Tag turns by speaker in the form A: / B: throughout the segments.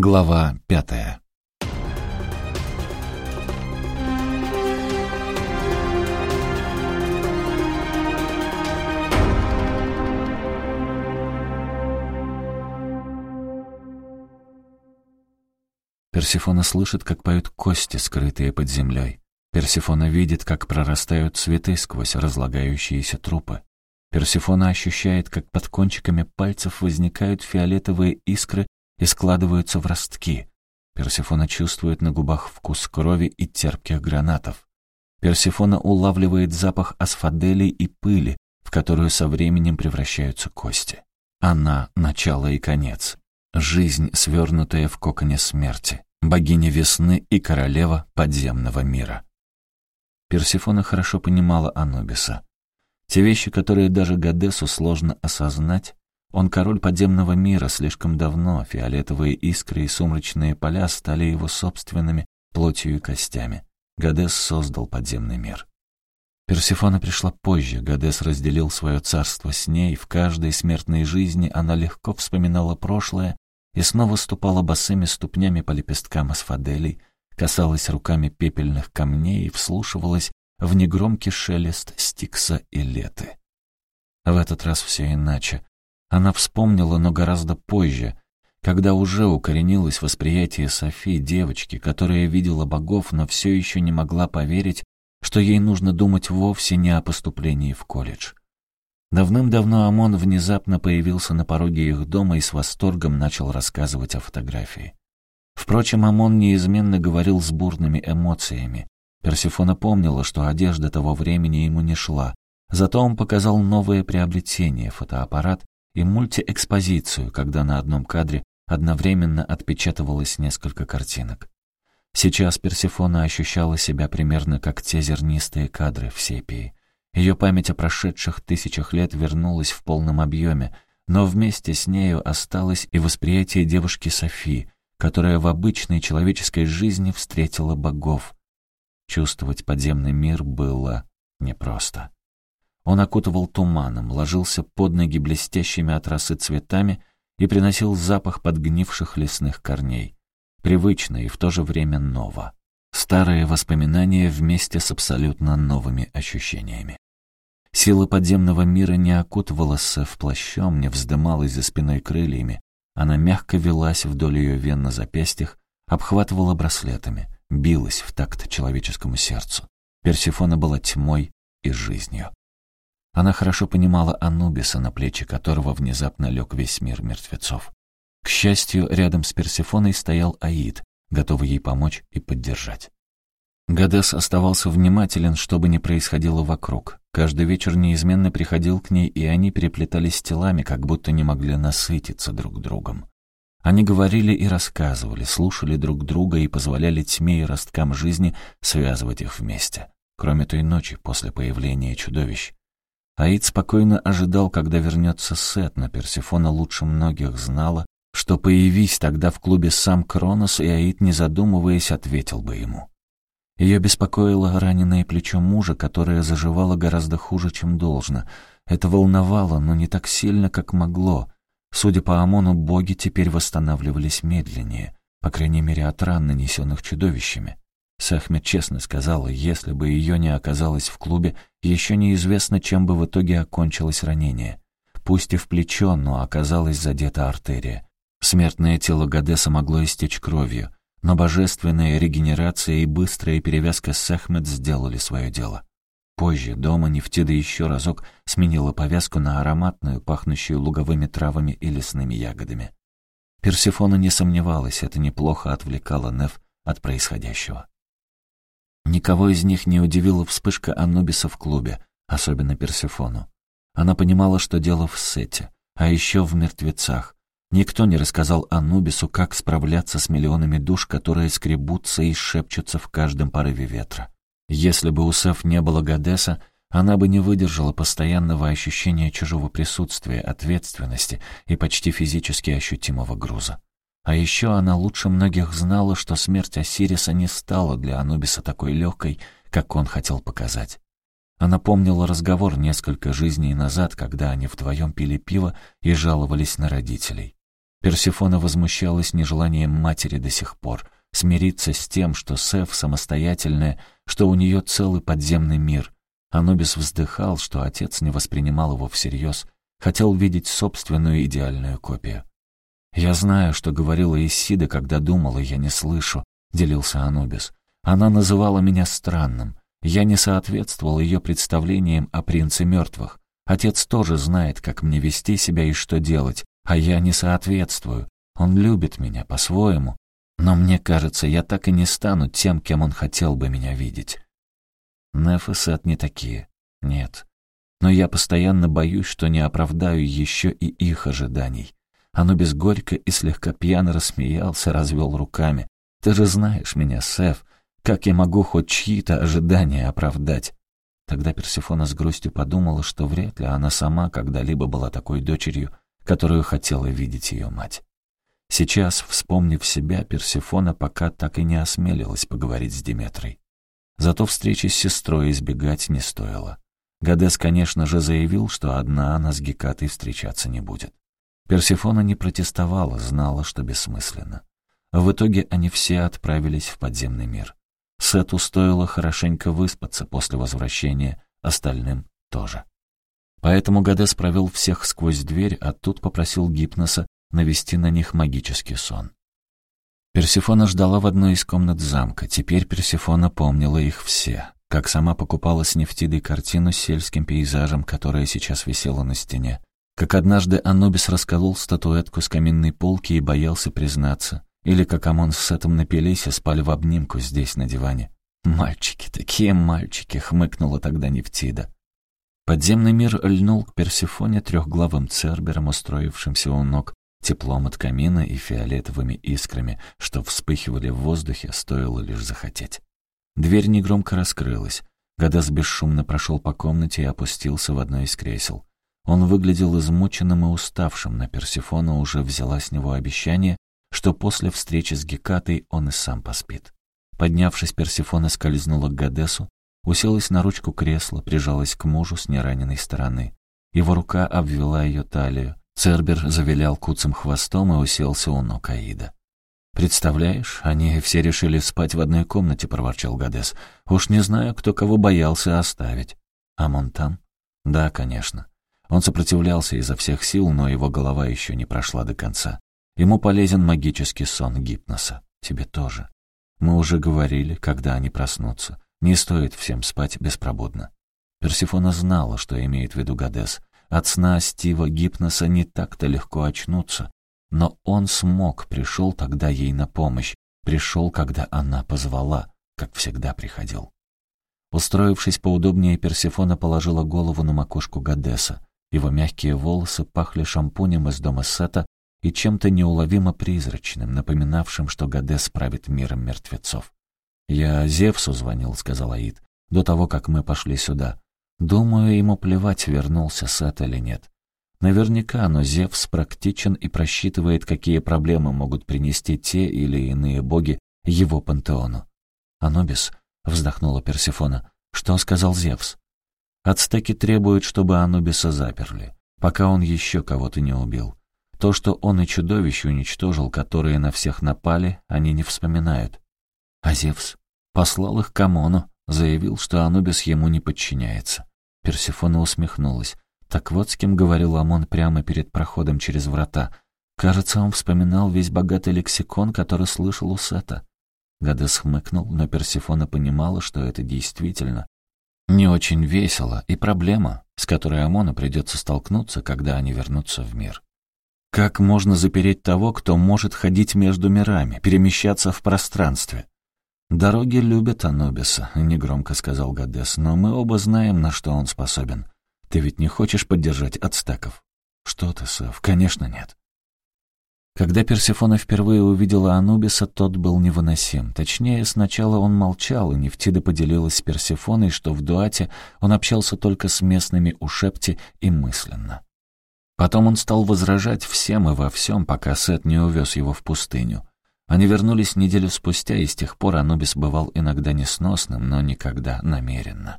A: Глава пятая Персифона слышит, как поют кости, скрытые под землей. Персифона видит, как прорастают цветы сквозь разлагающиеся трупы. Персифона ощущает, как под кончиками пальцев возникают фиолетовые искры и складываются в ростки. Персифона чувствует на губах вкус крови и терпких гранатов. Персифона улавливает запах асфаделей и пыли, в которую со временем превращаются кости. Она — начало и конец. Жизнь, свернутая в коконе смерти. Богиня весны и королева подземного мира. Персифона хорошо понимала Анубиса. Те вещи, которые даже Гадесу сложно осознать, он король подземного мира слишком давно, фиолетовые искры и сумрачные поля стали его собственными плотью и костями. Гадес создал подземный мир. Персифона пришла позже, Гадес разделил свое царство с ней, в каждой смертной жизни она легко вспоминала прошлое и снова ступала босыми ступнями по лепесткам асфаделей, касалась руками пепельных камней и вслушивалась в негромкий шелест стикса и леты. В этот раз все иначе. Она вспомнила, но гораздо позже, когда уже укоренилось восприятие Софи, девочки, которая видела богов, но все еще не могла поверить, что ей нужно думать вовсе не о поступлении в колледж. Давным-давно Амон внезапно появился на пороге их дома и с восторгом начал рассказывать о фотографии. Впрочем, Амон неизменно говорил с бурными эмоциями. Персифона помнила, что одежда того времени ему не шла, зато он показал новое приобретение — фотоаппарат и мультиэкспозицию, когда на одном кадре одновременно отпечатывалось несколько картинок. Сейчас Персифона ощущала себя примерно как те зернистые кадры в сепии. Ее память о прошедших тысячах лет вернулась в полном объеме, но вместе с нею осталось и восприятие девушки Софи, которая в обычной человеческой жизни встретила богов. Чувствовать подземный мир было непросто. Он окутывал туманом, ложился под ноги блестящими от росы цветами и приносил запах подгнивших лесных корней. Привычно и в то же время ново. Старые воспоминания вместе с абсолютно новыми ощущениями. Сила подземного мира не окутывала Сэф плащом, не вздымалась за спиной крыльями. Она мягко велась вдоль ее вен на запястьях, обхватывала браслетами, билась в такт человеческому сердцу. Персифона была тьмой и жизнью. Она хорошо понимала Анубиса, на плечи которого внезапно лег весь мир мертвецов. К счастью, рядом с Персефоной стоял Аид, готовый ей помочь и поддержать. Гадес оставался внимателен, что бы ни происходило вокруг. Каждый вечер неизменно приходил к ней, и они переплетались телами, как будто не могли насытиться друг другом. Они говорили и рассказывали, слушали друг друга и позволяли тьме и росткам жизни связывать их вместе. Кроме той ночи, после появления чудовищ. Аид спокойно ожидал, когда вернется Сет, но Персифона лучше многих знала, что появись тогда в клубе сам Кронос, и Аид, не задумываясь, ответил бы ему. Ее беспокоило раненое плечо мужа, которое заживало гораздо хуже, чем должно. Это волновало, но не так сильно, как могло. Судя по Амону, боги теперь восстанавливались медленнее, по крайней мере от ран, нанесенных чудовищами. Сахмет честно сказала, если бы ее не оказалось в клубе, еще неизвестно, чем бы в итоге окончилось ранение. Пусть и в плечо, но оказалась задета артерия. Смертное тело Гадеса могло истечь кровью, но божественная регенерация и быстрая перевязка Сахмет сделали свое дело. Позже дома Нефтида еще разок сменила повязку на ароматную, пахнущую луговыми травами и лесными ягодами. Персифона не сомневалась, это неплохо отвлекало Неф от происходящего. Никого из них не удивила вспышка Анубиса в клубе, особенно Персефону. Она понимала, что дело в Сете, а еще в мертвецах. Никто не рассказал Анубису, как справляться с миллионами душ, которые скребутся и шепчутся в каждом порыве ветра. Если бы у Сеф не было Гадеса, она бы не выдержала постоянного ощущения чужого присутствия, ответственности и почти физически ощутимого груза. А еще она лучше многих знала, что смерть Осириса не стала для Анубиса такой легкой, как он хотел показать. Она помнила разговор несколько жизней назад, когда они вдвоем пили пиво и жаловались на родителей. Персифона возмущалась нежеланием матери до сих пор, смириться с тем, что Сеф самостоятельная, что у нее целый подземный мир. Анубис вздыхал, что отец не воспринимал его всерьез, хотел видеть собственную идеальную копию. «Я знаю, что говорила Исида, когда думала, я не слышу», — делился Анубис. «Она называла меня странным. Я не соответствовал ее представлениям о принце мертвых. Отец тоже знает, как мне вести себя и что делать, а я не соответствую. Он любит меня по-своему, но мне кажется, я так и не стану тем, кем он хотел бы меня видеть. Неф и Сет не такие. Нет. Но я постоянно боюсь, что не оправдаю еще и их ожиданий. Анубис горько и слегка пьяно рассмеялся, развел руками. «Ты же знаешь меня, Сеф. Как я могу хоть чьи-то ожидания оправдать?» Тогда Персифона с грустью подумала, что вряд ли она сама когда-либо была такой дочерью, которую хотела видеть ее мать. Сейчас, вспомнив себя, Персифона пока так и не осмелилась поговорить с Диметрой. Зато встречи с сестрой избегать не стоило. Гадес, конечно же, заявил, что одна она с Гекатой встречаться не будет. Персифона не протестовала, знала, что бессмысленно. В итоге они все отправились в подземный мир. Сету стоило хорошенько выспаться после возвращения, остальным тоже. Поэтому Гадес провел всех сквозь дверь, а тут попросил Гипноса навести на них магический сон. Персифона ждала в одной из комнат замка. Теперь Персифона помнила их все. Как сама покупала с Нефтидой картину с сельским пейзажем, которая сейчас висела на стене. Как однажды Анубис расколол статуэтку с каминной полки и боялся признаться. Или как Амон с Сетом напились и спали в обнимку здесь, на диване. «Мальчики, такие мальчики!» — хмыкнула тогда Нефтида. Подземный мир льнул к Персифоне трехглавым цербером, устроившимся у ног, теплом от камина и фиолетовыми искрами, что вспыхивали в воздухе, стоило лишь захотеть. Дверь негромко раскрылась. Гадас бесшумно прошел по комнате и опустился в одно из кресел. Он выглядел измученным и уставшим, но Персифона уже взяла с него обещание, что после встречи с Гекатой он и сам поспит. Поднявшись, Персифона скользнула к Гадесу, уселась на ручку кресла, прижалась к мужу с нераненной стороны. Его рука обвела ее талию. Цербер завилял куцым хвостом и уселся у ног Аида. «Представляешь, они все решили спать в одной комнате», — проворчал Гадес. «Уж не знаю, кто кого боялся оставить». «А Монтан?» «Да, конечно». Он сопротивлялся изо всех сил, но его голова еще не прошла до конца. Ему полезен магический сон гипноса. Тебе тоже. Мы уже говорили, когда они проснутся. Не стоит всем спать беспробудно. Персифона знала, что имеет в виду Гадес. От сна Стива Гипноса не так-то легко очнуться. Но он смог, пришел тогда ей на помощь. Пришел, когда она позвала, как всегда приходил. Устроившись поудобнее, Персифона положила голову на макушку Гадеса. Его мягкие волосы пахли шампунем из дома Сета и чем-то неуловимо призрачным, напоминавшим, что Гадес правит миром мертвецов. «Я Зевсу звонил», — сказал Аид, — «до того, как мы пошли сюда. Думаю, ему плевать, вернулся Сет или нет. Наверняка, но Зевс практичен и просчитывает, какие проблемы могут принести те или иные боги его пантеону. «Анубис», — вздохнула Персифона, — «что сказал Зевс?» «Ацтеки требуют, чтобы Анубиса заперли, пока он еще кого-то не убил. То, что он и чудовищ уничтожил, которые на всех напали, они не вспоминают. А Зевс послал их к Амону, заявил, что Анубис ему не подчиняется. Персифона усмехнулась. Так вот с кем говорил Амон прямо перед проходом через врата. Кажется, он вспоминал весь богатый лексикон, который слышал у Сета. Гадес хмыкнул, но Персифона понимала, что это действительно не очень весело и проблема, с которой Амону придется столкнуться, когда они вернутся в мир. Как можно запереть того, кто может ходить между мирами, перемещаться в пространстве? «Дороги любят Анубиса», — негромко сказал Гадес, «но мы оба знаем, на что он способен. Ты ведь не хочешь поддержать ацтеков?» «Что ты, Сав? Конечно, нет». Когда Персифона впервые увидела Анубиса, тот был невыносим. Точнее, сначала он молчал, и Нефтида поделилась с Персифоной, что в Дуате он общался только с местными у Шепти и мысленно. Потом он стал возражать всем и во всем, пока Сет не увез его в пустыню. Они вернулись неделю спустя, и с тех пор Анубис бывал иногда несносным, но никогда намеренно.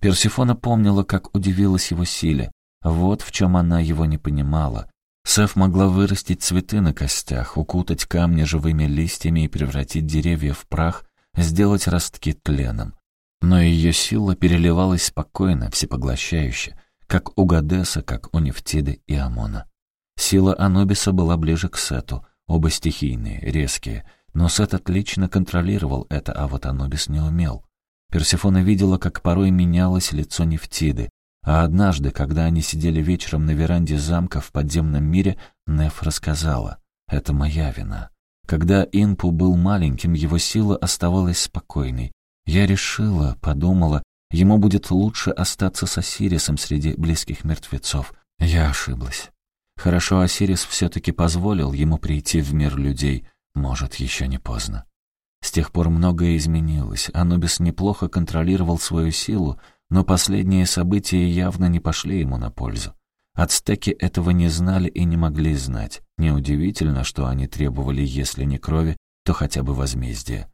A: Персифона помнила, как удивилась его силе. Вот в чем она его не понимала. Сеф могла вырастить цветы на костях, укутать камни живыми листьями и превратить деревья в прах, сделать ростки тленом. Но ее сила переливалась спокойно, всепоглощающе, как у Гадеса, как у Нефтиды и Амона. Сила Анубиса была ближе к Сету, оба стихийные, резкие, но Сет отлично контролировал это, а вот Анубис не умел. Персефона видела, как порой менялось лицо Нефтиды, а однажды, когда они сидели вечером на веранде замка в подземном мире, Неф рассказала, «Это моя вина. Когда Инпу был маленьким, его сила оставалась спокойной. Я решила, подумала, ему будет лучше остаться с Осирисом среди близких мертвецов. Я ошиблась. Хорошо Осирис все-таки позволил ему прийти в мир людей. Может, еще не поздно. С тех пор многое изменилось. Анубис неплохо контролировал свою силу, но последние события явно не пошли ему на пользу. Ацтеки этого не знали и не могли знать. Неудивительно, что они требовали, если не крови, то хотя бы возмездия.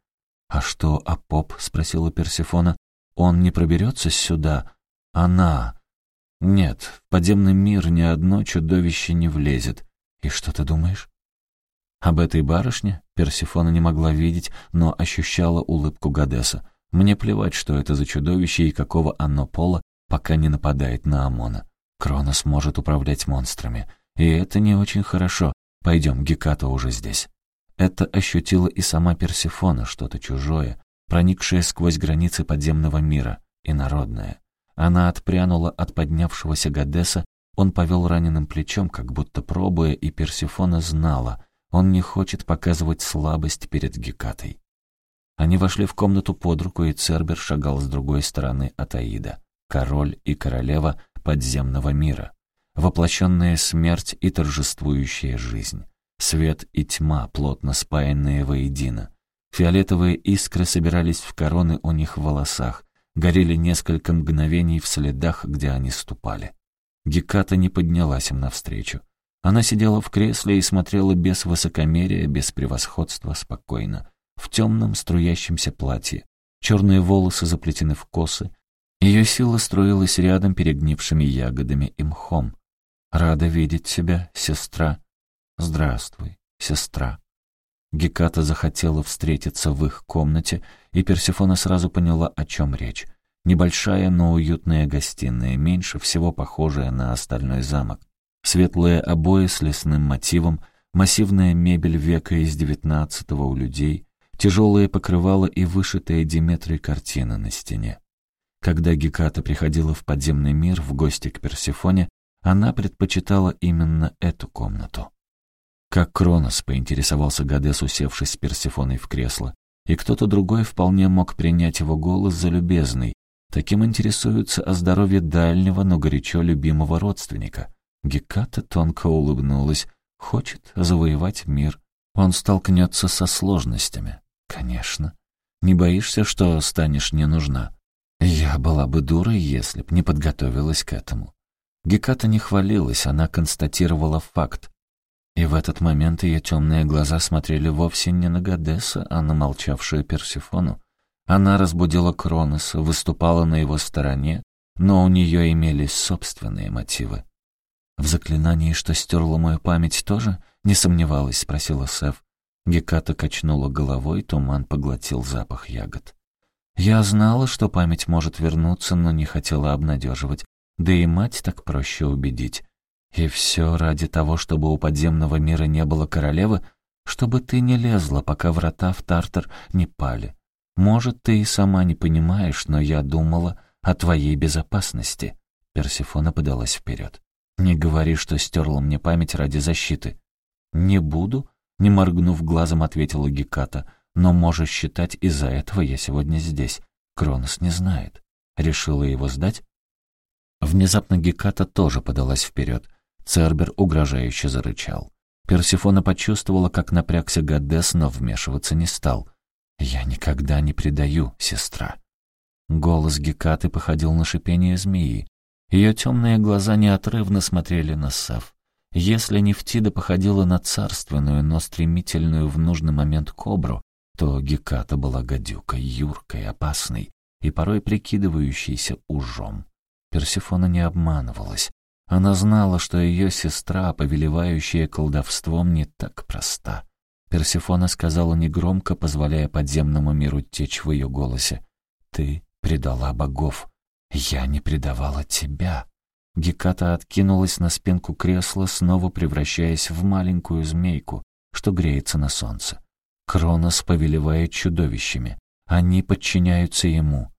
A: «А что, а поп?» — спросила Персифона. «Он не проберется сюда?» «Она...» «Нет, в подземный мир ни одно чудовище не влезет. И что ты думаешь?» Об этой барышне Персифона не могла видеть, но ощущала улыбку Гадеса. «Мне плевать, что это за чудовище и какого оно пола, пока не нападает на Амона. Кронос может управлять монстрами. И это не очень хорошо. Пойдем, Геката уже здесь. Это ощутила и сама Персифона, что-то чужое, проникшее сквозь границы подземного мира, и народное. Она отпрянула от поднявшегося Гадеса, он повел раненым плечом, как будто пробуя, и Персифона знала, он не хочет показывать слабость перед Гекатой. Они вошли в комнату под руку, и Цербер шагал с другой стороны от Аида, король и королева подземного мира воплощенная смерть и торжествующая жизнь, свет и тьма, плотно спаянные воедино. Фиолетовые искры собирались в короны у них в волосах, горели несколько мгновений в следах, где они ступали. Геката не поднялась им навстречу. Она сидела в кресле и смотрела без высокомерия, без превосходства, спокойно, в темном струящемся платье. Черные волосы заплетены в косы. Ее сила струилась рядом перегнившими ягодами и мхом. «Рада видеть тебя, сестра». «Здравствуй, сестра». Геката захотела встретиться в их комнате, и Персифона сразу поняла, о чем речь. Небольшая, но уютная гостиная, меньше всего похожая на остальной замок. Светлые обои с лесным мотивом, массивная мебель века из девятнадцатого у людей, тяжелые покрывала и вышитые Диметрой картины на стене. Когда Геката приходила в подземный мир в гости к Персифоне, она предпочитала именно эту комнату. Как Кронос поинтересовался Гадес, усевшись с Персифоной в кресло, и кто-то другой вполне мог принять его голос за любезный. Таким интересуются о здоровье дальнего, но горячо любимого родственника. Геката тонко улыбнулась. Хочет завоевать мир. Он столкнется со сложностями. Конечно. Не боишься, что станешь не нужна? Я была бы дурой, если б не подготовилась к этому. Геката не хвалилась, она констатировала факт. И в этот момент ее темные глаза смотрели вовсе не на Гадеса, а на молчавшую Персифону. Она разбудила Кроноса, выступала на его стороне, но у нее имелись собственные мотивы. «В заклинании, что стерло мою память, тоже?» — не сомневалась, — спросила Сев. Геката качнула головой, туман поглотил запах ягод. «Я знала, что память может вернуться, но не хотела обнадеживать. Да и мать так проще убедить. И все ради того, чтобы у подземного мира не было королевы, чтобы ты не лезла, пока врата в Тартар не пали. Может, ты и сама не понимаешь, но я думала о твоей безопасности. Персифона подалась вперед. Не говори, что стерла мне память ради защиты. Не буду, не моргнув глазом, ответила Геката. Но можешь считать, из-за этого я сегодня здесь. Кронос не знает. Решила его сдать? Внезапно Геката тоже подалась вперед. Цербер угрожающе зарычал. Персифона почувствовала, как напрягся Гадес, но вмешиваться не стал. «Я никогда не предаю, сестра». Голос Гекаты походил на шипение змеи. Ее темные глаза неотрывно смотрели на Сав. Если Нефтида походила на царственную, но стремительную в нужный момент кобру, то Геката была гадюкой, юркой, опасной и порой прикидывающейся ужом. Персифона не обманывалась. Она знала, что ее сестра, повелевающая колдовством, не так проста. Персифона сказала негромко, позволяя подземному миру течь в ее голосе. «Ты предала богов. Я не предавала тебя». Геката откинулась на спинку кресла, снова превращаясь в маленькую змейку, что греется на солнце. Кронос повелевает чудовищами. Они подчиняются ему.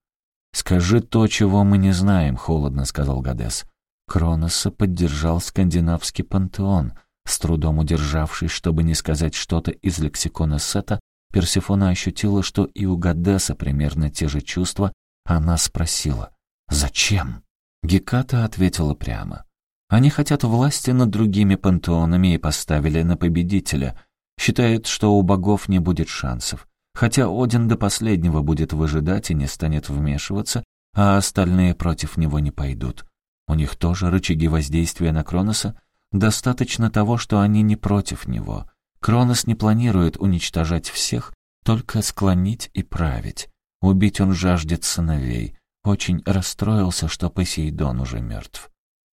A: «Скажи то, чего мы не знаем», — холодно сказал Гадес. Кроноса поддержал скандинавский пантеон. С трудом удержавшись, чтобы не сказать что-то из лексикона Сета, Персифона ощутила, что и у Гадеса примерно те же чувства. Она спросила «Зачем?» Геката ответила прямо. «Они хотят власти над другими пантеонами и поставили на победителя. Считают, что у богов не будет шансов. Хотя Один до последнего будет выжидать и не станет вмешиваться, а остальные против него не пойдут. У них тоже рычаги воздействия на Кроноса. Достаточно того, что они не против него. Кронос не планирует уничтожать всех, только склонить и править. Убить он жаждет сыновей. Очень расстроился, что Посейдон уже мертв.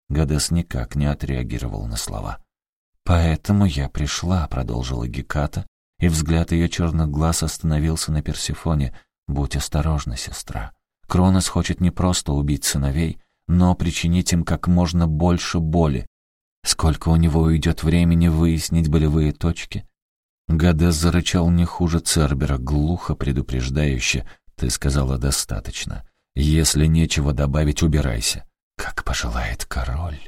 A: Гадес никак не отреагировал на слова. «Поэтому я пришла», — продолжила Геката, и взгляд ее черных глаз остановился на Персифоне. «Будь осторожна, сестра. Кронос хочет не просто убить сыновей, но причинить им как можно больше боли. Сколько у него уйдет времени выяснить болевые точки? Гадес зарычал не хуже Цербера, глухо предупреждающе. «Ты сказала достаточно. Если нечего добавить, убирайся». «Как пожелает король».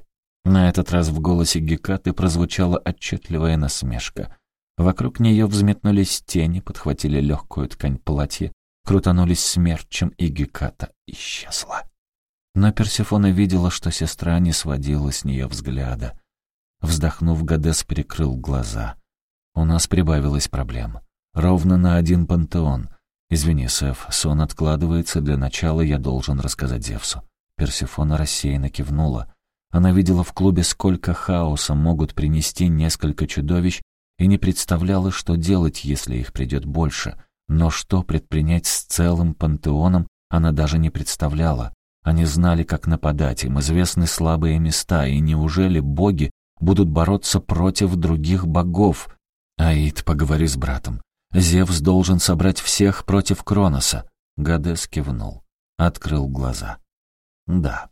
A: На этот раз в голосе Гекаты прозвучала отчетливая насмешка. Вокруг нее взметнулись тени, подхватили легкую ткань платья, крутанулись смерчем, и Геката исчезла. Но Персифона видела, что сестра не сводила с нее взгляда. Вздохнув, Гадес перекрыл глаза. «У нас прибавилось проблем. Ровно на один пантеон. Извини, Сеф, сон откладывается, для начала я должен рассказать Зевсу». Персифона рассеянно кивнула. Она видела в клубе, сколько хаоса могут принести несколько чудовищ, и не представляла, что делать, если их придет больше. Но что предпринять с целым пантеоном, она даже не представляла. Они знали, как нападать, им известны слабые места, и неужели боги будут бороться против других богов? Аид, поговори с братом. Зевс должен собрать всех против Кроноса. Гадес кивнул, открыл глаза. Да.